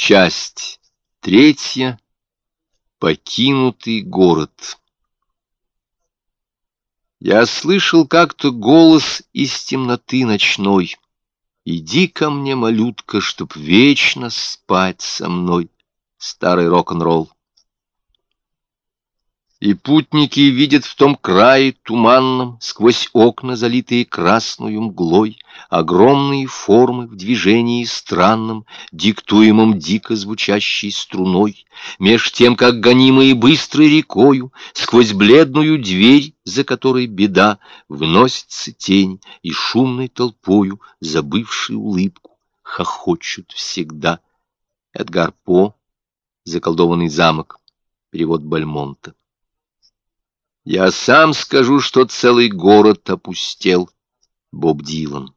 Часть третья. Покинутый город. Я слышал как-то голос из темноты ночной. Иди ко мне, малютка, чтоб вечно спать со мной. Старый рок-н-ролл. И путники видят в том крае туманном, Сквозь окна, залитые красную мглой, Огромные формы в движении странном, Диктуемом дико звучащей струной, Меж тем, как гонимые быстрой рекою, Сквозь бледную дверь, за которой беда, Вносится тень и шумной толпою, Забывший улыбку, хохочут всегда. Эдгар По, «Заколдованный замок», перевод Бальмонта. Я сам скажу, что целый город опустел. Боб Дилан.